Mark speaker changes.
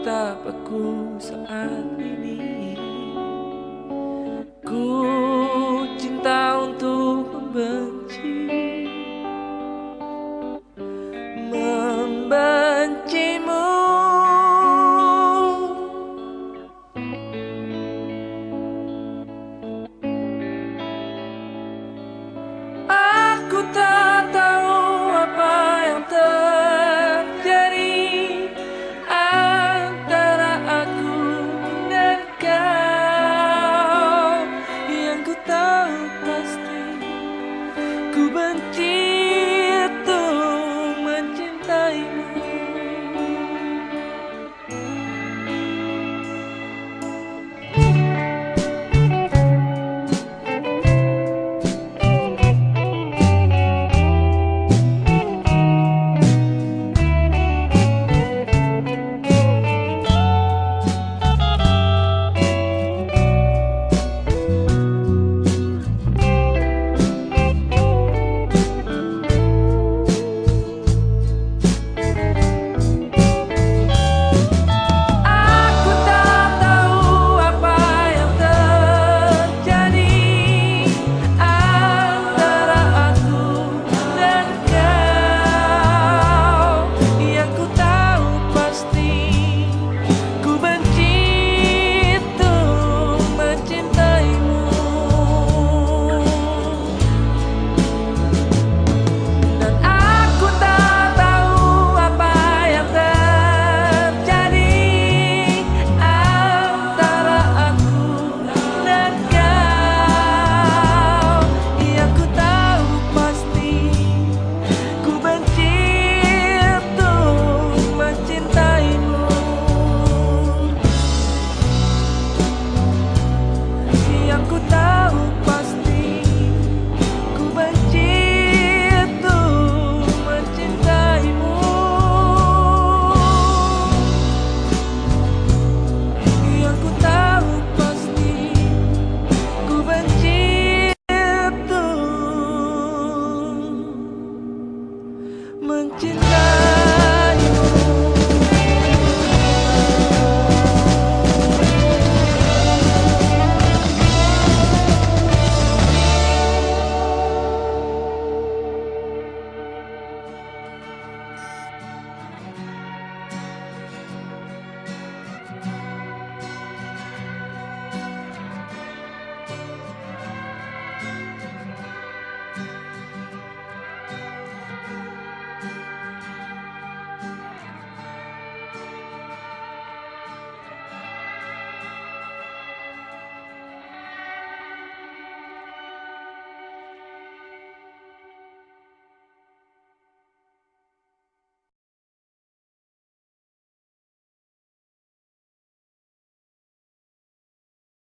Speaker 1: tapaku saat ini. Ku